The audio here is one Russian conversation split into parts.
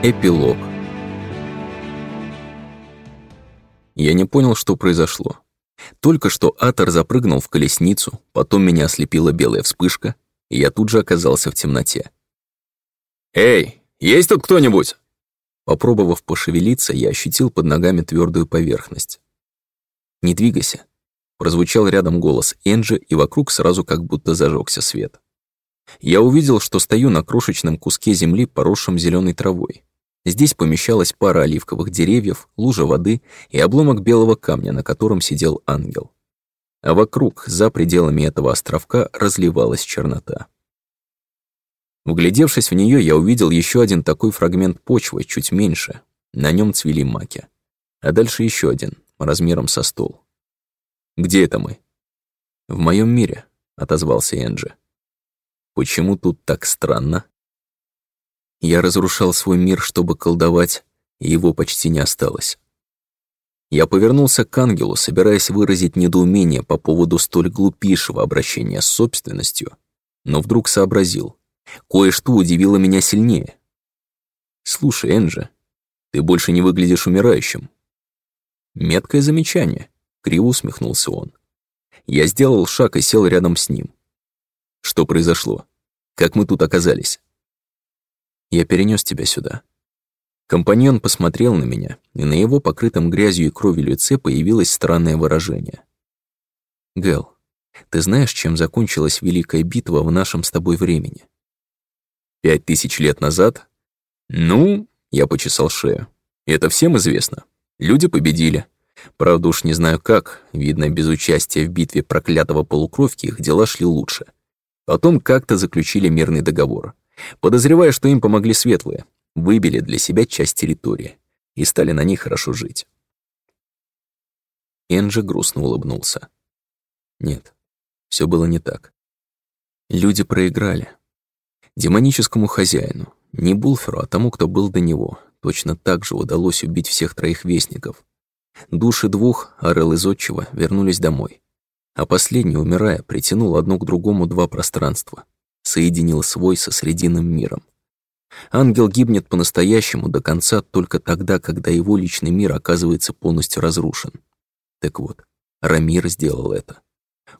Эпилог Я не понял, что произошло. Только что Атор запрыгнул в колесницу, потом меня ослепила белая вспышка, и я тут же оказался в темноте. «Эй, есть тут кто-нибудь?» Попробовав пошевелиться, я ощутил под ногами твердую поверхность. «Не двигайся», — прозвучал рядом голос Энджи, и вокруг сразу как будто зажегся свет. Я увидел, что стою на крошечном куске земли, поросшем зеленой травой. Здесь помещалась пара оливковых деревьев, лужа воды и обломок белого камня, на котором сидел ангел. А вокруг, за пределами этого островка, разливалась чернота. Вглядевшись в нее, я увидел еще один такой фрагмент почвы, чуть меньше. На нем цвели маки. А дальше еще один, размером со стол. «Где это мы?» «В моем мире», — отозвался Энджи. «Почему тут так странно?» Я разрушал свой мир, чтобы колдовать, и его почти не осталось. Я повернулся к ангелу, собираясь выразить недоумение по поводу столь глупейшего обращения с собственностью, но вдруг сообразил. Кое-что удивило меня сильнее. «Слушай, Энджи, ты больше не выглядишь умирающим». «Меткое замечание», — криво усмехнулся он. Я сделал шаг и сел рядом с ним. «Что произошло? Как мы тут оказались?» «Я перенес тебя сюда». Компаньон посмотрел на меня, и на его покрытом грязью и кровью лице появилось странное выражение. «Гэл, ты знаешь, чем закончилась Великая битва в нашем с тобой времени?» Пять тысяч лет назад? Ну, я почесал шею. Это всем известно. Люди победили. Правда уж не знаю как, видно, без участия в битве проклятого полукровки их дела шли лучше. Потом как-то заключили мирный договор. Подозревая, что им помогли светлые, выбили для себя часть территории и стали на ней хорошо жить. Энджи грустно улыбнулся. Нет, все было не так. Люди проиграли, Демоническому хозяину, не Булферу, а тому, кто был до него, точно так же удалось убить всех троих вестников. Души двух, Орел и Зодчего, вернулись домой. А последний, умирая, притянул одно к другому два пространства, соединил свой со Срединным миром. Ангел гибнет по-настоящему до конца только тогда, когда его личный мир оказывается полностью разрушен. Так вот, Рамир сделал это.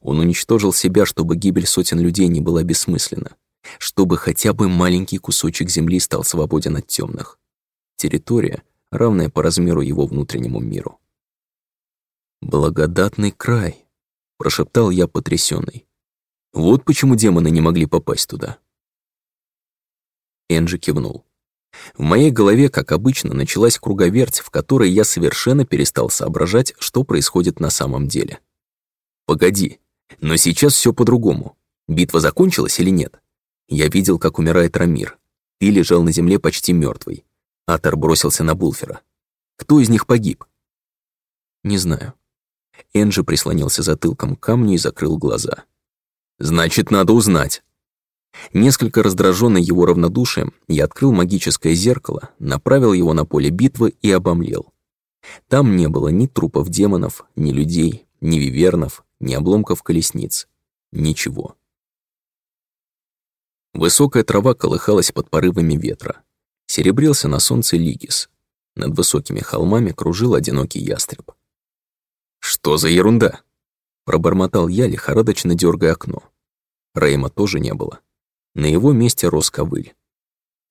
Он уничтожил себя, чтобы гибель сотен людей не была бессмысленна чтобы хотя бы маленький кусочек земли стал свободен от темных. Территория, равная по размеру его внутреннему миру. «Благодатный край», — прошептал я потрясенный. «Вот почему демоны не могли попасть туда». Энджи кивнул. В моей голове, как обычно, началась круговерть, в которой я совершенно перестал соображать, что происходит на самом деле. «Погоди, но сейчас все по-другому. Битва закончилась или нет?» Я видел, как умирает Рамир. Ты лежал на земле почти мертвый. Атор бросился на Булфера. Кто из них погиб? Не знаю. Энджи прислонился затылком к камню и закрыл глаза. Значит, надо узнать. Несколько раздраженный его равнодушием, я открыл магическое зеркало, направил его на поле битвы и обомлел. Там не было ни трупов демонов, ни людей, ни вивернов, ни обломков колесниц. Ничего. Высокая трава колыхалась под порывами ветра. Серебрился на солнце лигис. Над высокими холмами кружил одинокий ястреб. «Что за ерунда?» Пробормотал я, лихорадочно дергая окно. Рейма тоже не было. На его месте рос ковыль.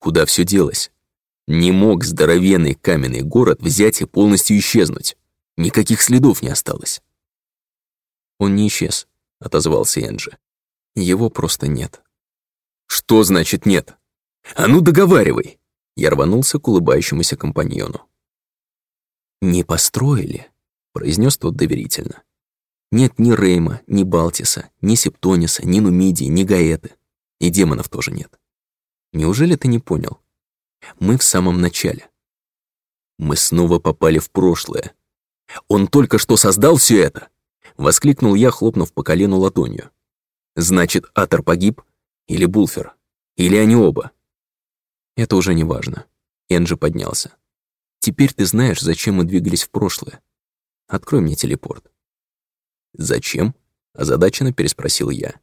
Куда все делось? Не мог здоровенный каменный город взять и полностью исчезнуть. Никаких следов не осталось. «Он не исчез», — отозвался Энджи. «Его просто нет». «Что значит нет? А ну договаривай!» Я рванулся к улыбающемуся компаньону. «Не построили», — произнес тот доверительно. «Нет ни Рейма, ни Балтиса, ни Септониса, ни Нумидии, ни Гаэты. И демонов тоже нет. Неужели ты не понял? Мы в самом начале. Мы снова попали в прошлое. Он только что создал все это!» — воскликнул я, хлопнув по колену ладонью. «Значит, Атор погиб, или Булфер? Или они оба? Это уже не важно. Энджи поднялся. Теперь ты знаешь, зачем мы двигались в прошлое. Открой мне телепорт. Зачем? Озадаченно переспросил я.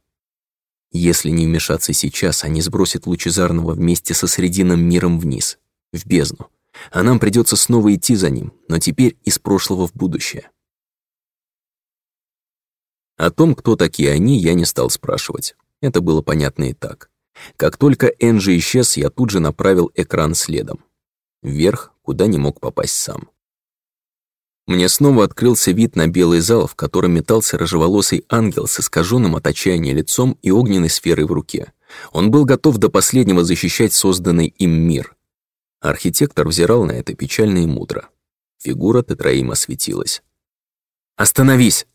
Если не вмешаться сейчас, они сбросят Лучезарного вместе со Срединным миром вниз, в бездну. А нам придется снова идти за ним, но теперь из прошлого в будущее. О том, кто такие они, я не стал спрашивать. Это было понятно и так. Как только Энджи исчез, я тут же направил экран следом. Вверх, куда не мог попасть сам. Мне снова открылся вид на белый зал, в котором метался рыжеволосый ангел с искаженным от отчаяния лицом и огненной сферой в руке. Он был готов до последнего защищать созданный им мир. Архитектор взирал на это печально и мудро. Фигура Тетраима светилась. «Остановись!»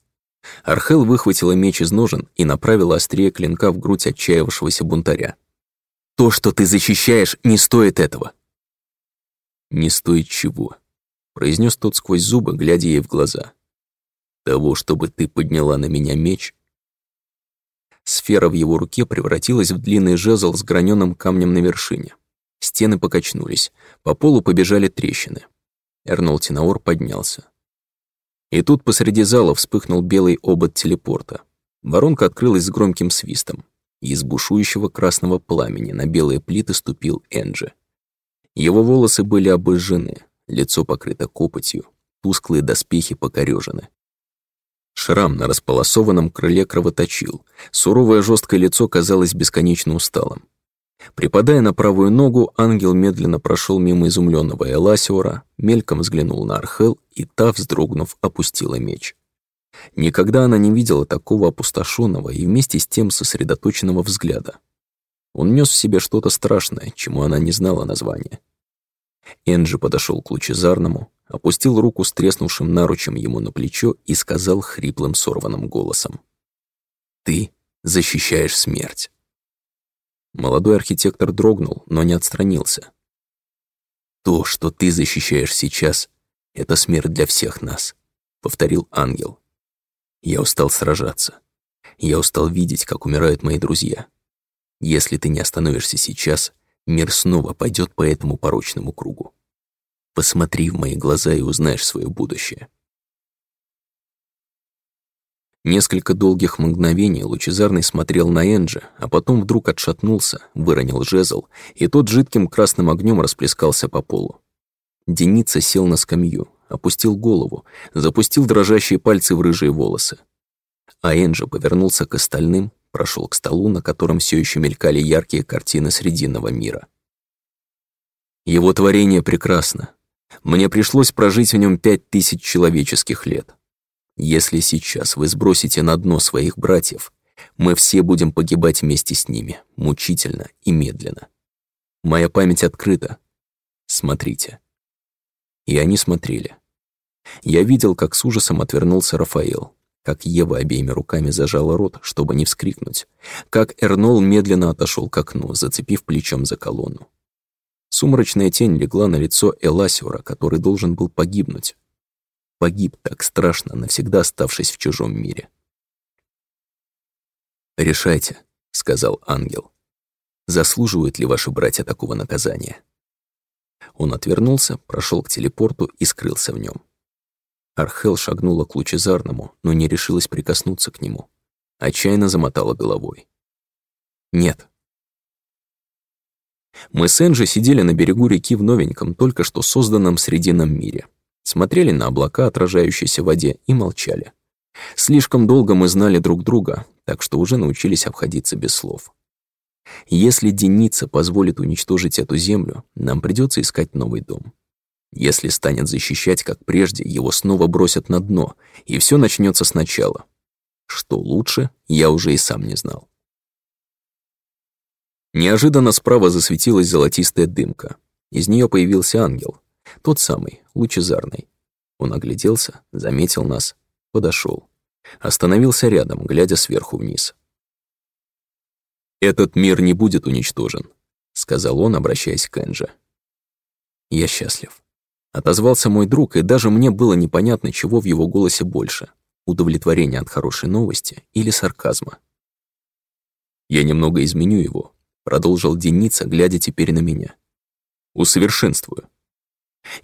Архел выхватила меч из ножен и направила острие клинка в грудь отчаявшегося бунтаря. «То, что ты защищаешь, не стоит этого!» «Не стоит чего?» Произнес тот сквозь зубы, глядя ей в глаза. «Того, чтобы ты подняла на меня меч?» Сфера в его руке превратилась в длинный жезл с граненым камнем на вершине. Стены покачнулись, по полу побежали трещины. Эрнол Тинаор поднялся. И тут посреди зала вспыхнул белый обод телепорта. Воронка открылась с громким свистом. Из бушующего красного пламени на белые плиты ступил Энджи. Его волосы были обожжены, лицо покрыто копотью, тусклые доспехи покорежены. Шрам на располосованном крыле кровоточил, суровое жесткое лицо казалось бесконечно усталым. Припадая на правую ногу, ангел медленно прошел мимо изумленного Эласиора, мельком взглянул на Архел, и та, вздрогнув, опустила меч. Никогда она не видела такого опустошенного и вместе с тем сосредоточенного взгляда. Он нес в себе что-то страшное, чему она не знала названия. Энджи подошел к лучезарному, опустил руку с треснувшим наручем ему на плечо и сказал хриплым сорванным голосом. «Ты защищаешь смерть». Молодой архитектор дрогнул, но не отстранился. «То, что ты защищаешь сейчас, — это смерть для всех нас», — повторил ангел. «Я устал сражаться. Я устал видеть, как умирают мои друзья. Если ты не остановишься сейчас, мир снова пойдет по этому порочному кругу. Посмотри в мои глаза и узнаешь свое будущее. Несколько долгих мгновений Лучезарный смотрел на Энджи, а потом вдруг отшатнулся, выронил жезл, и тот жидким красным огнем расплескался по полу. Деница сел на скамью, опустил голову, запустил дрожащие пальцы в рыжие волосы. А Энджи повернулся к остальным, прошел к столу, на котором все еще мелькали яркие картины Срединного мира. Его творение прекрасно. Мне пришлось прожить в нем пять тысяч человеческих лет. Если сейчас вы сбросите на дно своих братьев, мы все будем погибать вместе с ними, мучительно и медленно. Моя память открыта. Смотрите. И они смотрели. Я видел, как с ужасом отвернулся Рафаэл, как Ева обеими руками зажала рот, чтобы не вскрикнуть, как Эрнол медленно отошел к окну, зацепив плечом за колонну. Сумрачная тень легла на лицо Эласиора, который должен был погибнуть. Погиб так страшно, навсегда оставшись в чужом мире. «Решайте», — сказал ангел. «Заслуживают ли ваши братья такого наказания?» Он отвернулся, прошел к телепорту и скрылся в нем. Архел шагнула к лучезарному, но не решилась прикоснуться к нему. Отчаянно замотала головой. «Нет». Мы с Энджи сидели на берегу реки в новеньком, только что созданном срединном мире. Смотрели на облака, отражающиеся в воде, и молчали. Слишком долго мы знали друг друга, так что уже научились обходиться без слов. Если Деница позволит уничтожить эту землю, нам придется искать новый дом. Если станет защищать, как прежде, его снова бросят на дно, и все начнется сначала. Что лучше, я уже и сам не знал. Неожиданно справа засветилась золотистая дымка. Из нее появился ангел. Тот самый, лучезарный. Он огляделся, заметил нас, подошел. Остановился рядом, глядя сверху вниз. «Этот мир не будет уничтожен», — сказал он, обращаясь к Энже. «Я счастлив». Отозвался мой друг, и даже мне было непонятно, чего в его голосе больше — удовлетворения от хорошей новости или сарказма. «Я немного изменю его», — продолжил Деница, глядя теперь на меня. «Усовершенствую».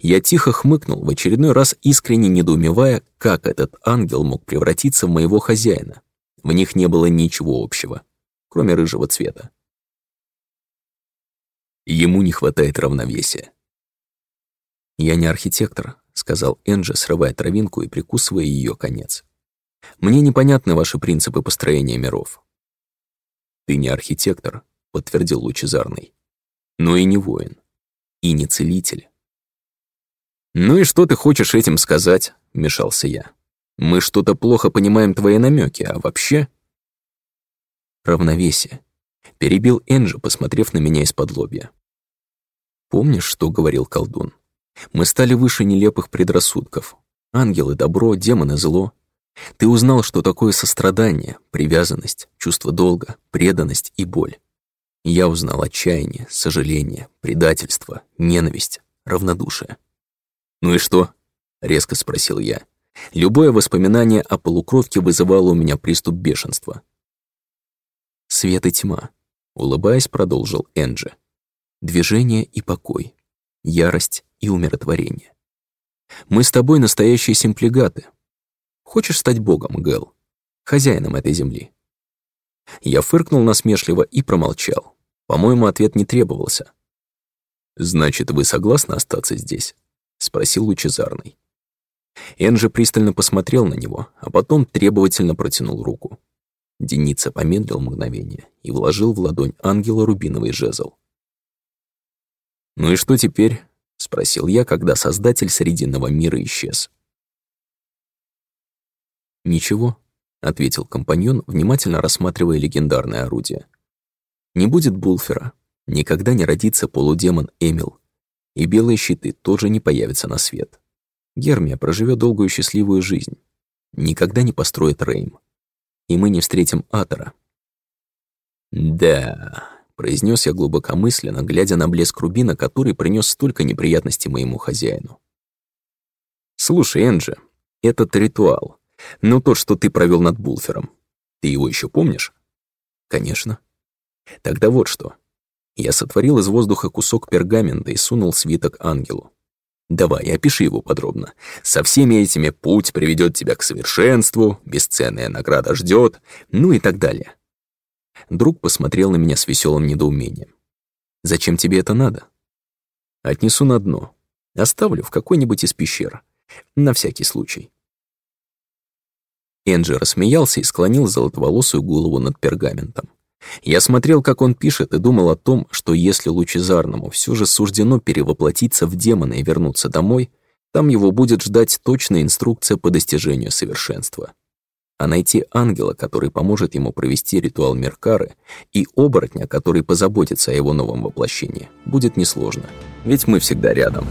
Я тихо хмыкнул, в очередной раз искренне недоумевая, как этот ангел мог превратиться в моего хозяина. В них не было ничего общего, кроме рыжего цвета. Ему не хватает равновесия. «Я не архитектор», — сказал Энджи, срывая травинку и прикусывая ее конец. «Мне непонятны ваши принципы построения миров». «Ты не архитектор», — подтвердил Лучезарный. «Но и не воин. И не целитель». «Ну и что ты хочешь этим сказать?» — вмешался я. «Мы что-то плохо понимаем твои намеки, а вообще...» «Равновесие», — перебил Энджи, посмотрев на меня из-под лобья. «Помнишь, что говорил колдун? Мы стали выше нелепых предрассудков. Ангелы — добро, демоны — зло. Ты узнал, что такое сострадание, привязанность, чувство долга, преданность и боль. Я узнал отчаяние, сожаление, предательство, ненависть, равнодушие. «Ну и что?» — резко спросил я. Любое воспоминание о полукровке вызывало у меня приступ бешенства. «Свет и тьма», — улыбаясь, продолжил Энджи. «Движение и покой, ярость и умиротворение. Мы с тобой настоящие симплигаты. Хочешь стать богом, Гэл? Хозяином этой земли?» Я фыркнул насмешливо и промолчал. По-моему, ответ не требовался. «Значит, вы согласны остаться здесь?» — спросил Лучезарный. Энджи пристально посмотрел на него, а потом требовательно протянул руку. Деница помедлил мгновение и вложил в ладонь ангела рубиновый жезл. «Ну и что теперь?» — спросил я, когда создатель Срединного мира исчез. «Ничего», — ответил компаньон, внимательно рассматривая легендарное орудие. «Не будет Булфера, никогда не родится полудемон Эмил, и белые щиты тоже не появятся на свет. Гермия проживет долгую счастливую жизнь, никогда не построит Рейм, и мы не встретим Атора». «Да», произнес я глубокомысленно, глядя на блеск рубина, который принес столько неприятностей моему хозяину. «Слушай, Энджи, этот ритуал, ну то, что ты провел над Булфером, ты его еще помнишь?» «Конечно». «Тогда вот что. Я сотворил из воздуха кусок пергамента и сунул свиток ангелу. Давай, опиши его подробно. Со всеми этими путь приведет тебя к совершенству, бесценная награда ждет, ну и так далее. Друг посмотрел на меня с веселым недоумением. «Зачем тебе это надо?» «Отнесу на дно. Оставлю в какой-нибудь из пещер. На всякий случай». Энджи рассмеялся и склонил золотоволосую голову над пергаментом. Я смотрел, как он пишет, и думал о том, что если Лучезарному все же суждено перевоплотиться в демона и вернуться домой, там его будет ждать точная инструкция по достижению совершенства а найти ангела, который поможет ему провести ритуал Меркары, и оборотня, который позаботится о его новом воплощении, будет несложно, ведь мы всегда рядом.